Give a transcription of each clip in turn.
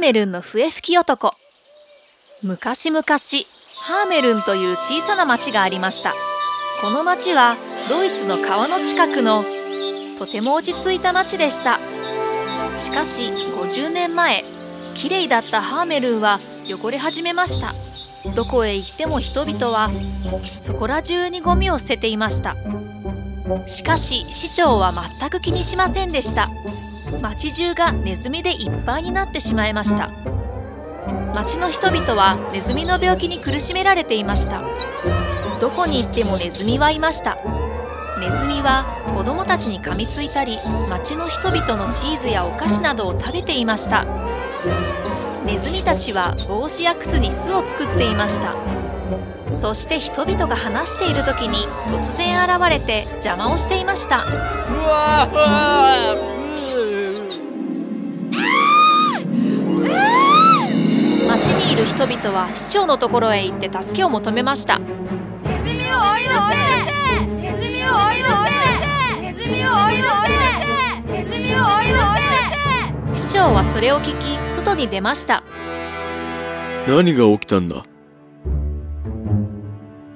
メルンの笛吹き男。昔々ハーメルンという小さな町がありました。この町はドイツの川の近くのとても落ち着いた町でした。しかし50年前綺麗だったハーメルンは汚れ始めました。どこへ行っても人々はそこら中にゴミを捨てていました。しかし市長は全く気にしませんでした。町中がネズミでいっぱいになってしまいました。町の人々はネズミの病気に苦しめられていました。どこに行ってもネズミはいました。ネズミは子供たちに噛みついたり町の人々のチーズやお菓子などを食べていました。ネズミたちは帽子や靴に巣を作っていました。そして人々が話している時に突然現れて邪魔をしていました。うわうわ町にいる人々は市長のところへ行って助けを求めましたネズミを追い出せネズミを追い出せネズミを追い出せネズミを追い出せ市長はそれを聞き外に出ました何が起きたんだ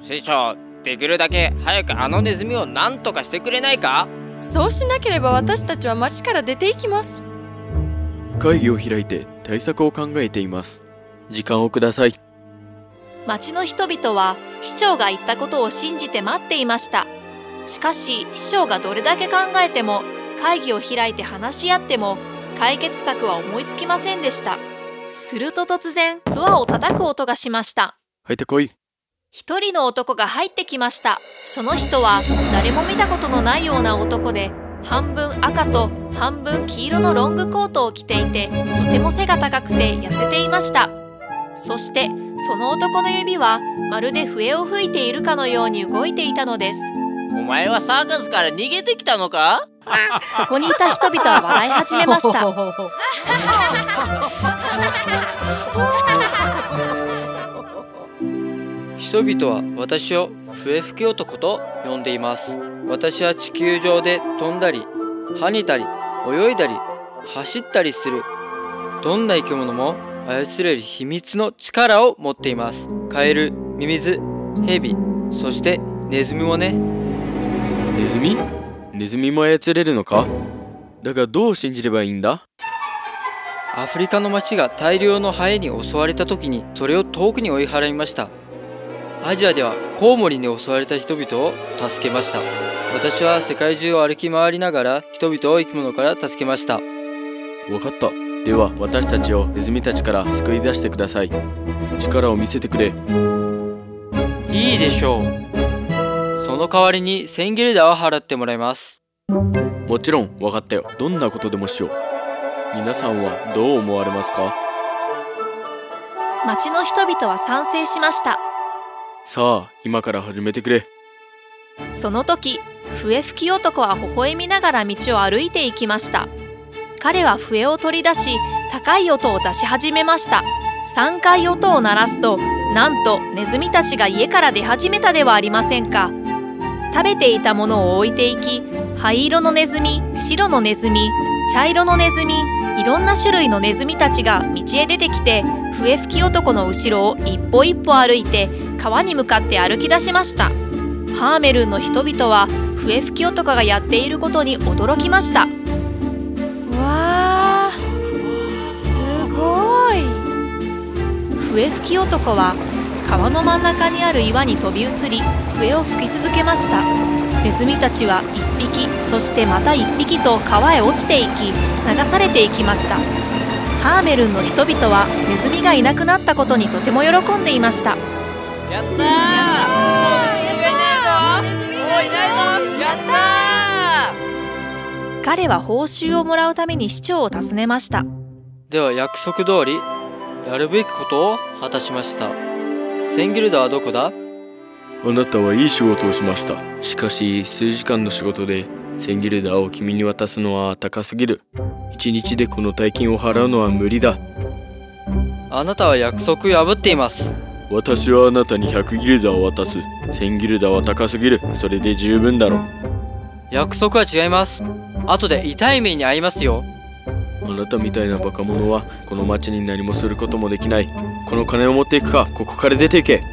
市長できるだけ早くあのネズミを何とかしてくれないか？そうしなければ私たちは町から出ていきます。会議を開いて対策を考えています。時間をください。町の人々は市長が言ったことを信じて待っていました。しかし市長がどれだけ考えても会議を開いて話し合っても解決策は思いつきませんでした。すると突然ドアを叩く音がしました。入ってこい一人の男が入ってきました。その人は誰も見たことのないような男で半分赤と半分黄色のロングコートを着ていてとても背が高くて痩せていました。そしてその男の指はまるで笛を吹いているかのように動いていたのです。お前はサーカスから逃げてきたのか？そこにいた人々は笑い始めました 人々は私を笛吹き男と呼んでいます。私は地球上で飛んだり跳ねたり泳いだり走ったりするどんな生き物も操れる秘密の力を持っています。カエルミミズヘビそしてネズミもね。ネズミ？ネズミも操れるのか？だがどう信じればいいんだ？アフリカの町が大量のハエに襲われた時にそれを遠くに追い払いましたアジアではコウモリに襲われた人々を助けました。私は世界中を歩き回りながら人々を生き物から助けました。わかった。では私たちをネズミたちから救い出してください。力を見せてくれ。いいでしょう。その代わりに1000ギルダを払ってもらいます。もちろんわかったよ。どんなことでもしよう。皆さんはどう思われますか？町の人々は賛成しましたさあ今から始めてくれ。その時笛吹き男は微笑みながら道を歩いていきました。彼は笛を取り出し高い音を出し始めました。3回音を鳴らすとなんとネズミたちが家から出始めたではありませんか。食べていたものを置いていき灰色のネズミ白のネズミ茶色のネズミいろんな種類のネズミたちが道へ出てきて笛吹き男の後ろを一歩一歩歩いて川に向かって歩き出しました。ハーメルンの人々は笛吹き男がやっていることに驚きました。わーすごい。笛吹き男は川の真ん中にある岩に飛び移り笛を吹き続けました。ネズミたちは1匹そしてまた1匹と川へ落ちていき流されていきました。ハーメルンの人々はネズミがいなくなったことにとても喜んでいました。やったー。もうネズミがいないぞもういないぞやった彼は報酬をもらうために市長を訪ねました。では約束通りやるべきことを果たしました。1000ギルダはどこだ？あなたはいい仕事をしました。しかし数時間の仕事で1000ギルダを君に渡すのは高すぎる。1日でこの大金を払うのは無理だ。あなたは約束を破っています私はあなたに100ギルダを渡す。1000ギルダは高すぎる。それで十分だろ約束は違います。後で痛い目に遭いますよ。あなたみたいなバカ者はこの町に何もすることもできない。この金を持っていくかここから出ていけ。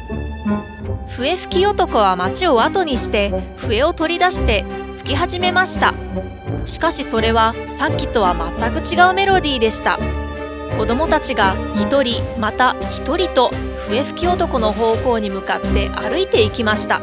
笛吹き男は町を後にして笛を取り出して吹き始めました。しかしそれはさっきとは全く違うメロディーでした。子供たちが一人また一人と笛吹き男の方向に向かって歩いていきました。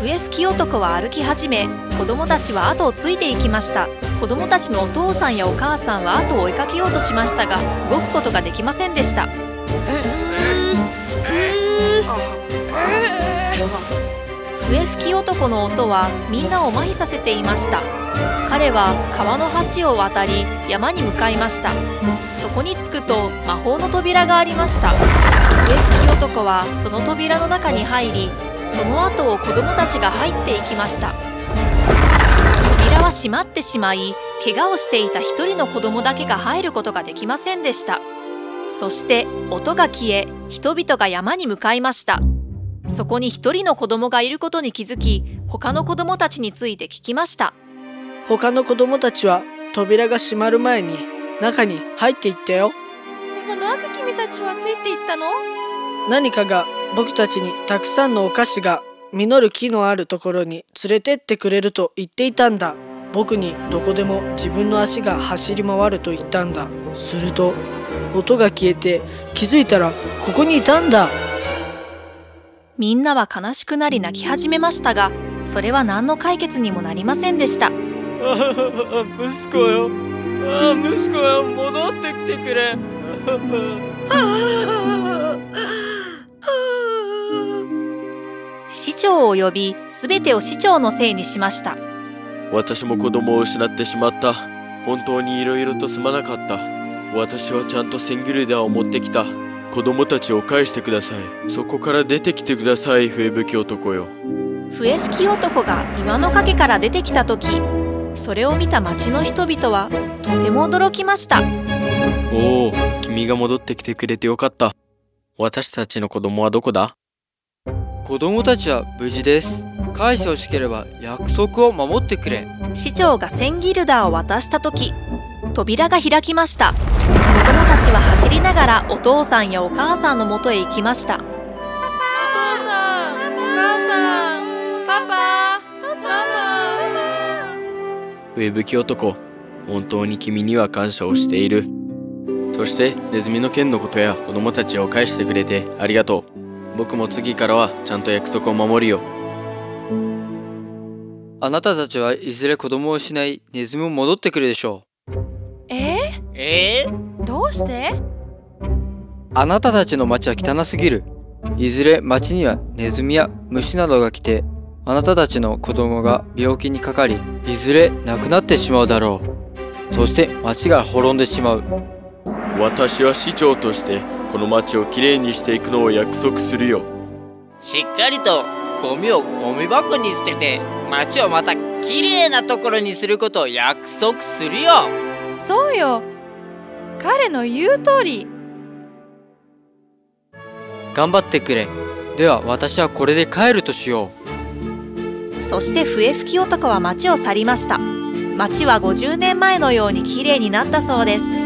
笛吹き男は歩き始め子供たちは後をついていきました。子供たちのお父さんやお母さんは後を追いかけようとしましたが動くことができませんでした。笛吹き男の音はみんなを麻痺させていました。彼は川の橋を渡り山に向かいました。そこに着くと魔法の扉がありました。笛吹き男はその扉の中に入りその後を子供たちが入っていきました。扉は閉まってしまい怪我をしていた一人の子供だけが入ることができませんでした。そして音が消え人々が山に向かいました。そこに一人の子供がいることに気づき他の子供たちについて聞きました。他の子供たちは扉が閉まる前に中に入っていったよ。でもなぜ君たちはついていったの？何かが僕たちにたくさんのお菓子が実る木のあるところに連れてってくれると言っていたんだ。僕にどこでも自分の足が走り回ると言ったんだ。すると音が消えて気づいたらここにいたんだ。みんなは悲しくなり泣き始めましたがそれは何の解決にもなりませんでした 息子よ。息子よ。戻ってきてくれ。市長を呼び全てを市長のせいにしました。私も子供を失ってしまった。本当にいろいろとすまなかった。私はちゃんとセンギルダーを持ってきた。子供たちを返してください。そこから出てきてください笛吹き男よ。笛吹き男が岩の陰から出てきた時それを見た町の人々はとても驚きました。おお君が戻ってきてくれてよかった。私たちの子供はどこだ？子供たちは無事です。返してほしければ約束を守ってくれ。市長がセンギルダーを渡した時扉が開きました。子供たちは走りながらお父さんやお母さんのもとへ行きました笛吹き男本当に君には感謝をしている。そしてネズミの剣のことや子供たちを返してくれてありがとう。僕も次からはちゃんと約束を守るよ。あなたたちはいずれ子供を失いネズミも戻ってくるでしょう。え？え？ー、ー、どうして？あなたたちの町は汚すぎる。いずれ町にはネズミや虫などが来てあなたたちの子供が病気にかかりいずれ亡くなってしまうだろう。そして町が滅んでしまう。私は市長としてこの町をきれいにしていくのを約束するよ。しっかりとゴミをゴミ箱に捨てて街をまたきれいなところにすることを約束するよ。そうよ。彼の言う通り。頑張ってくれ。では私はこれで帰るとしようそして笛吹き男は町を去りました。町は50年前のようにきれいになったそうです。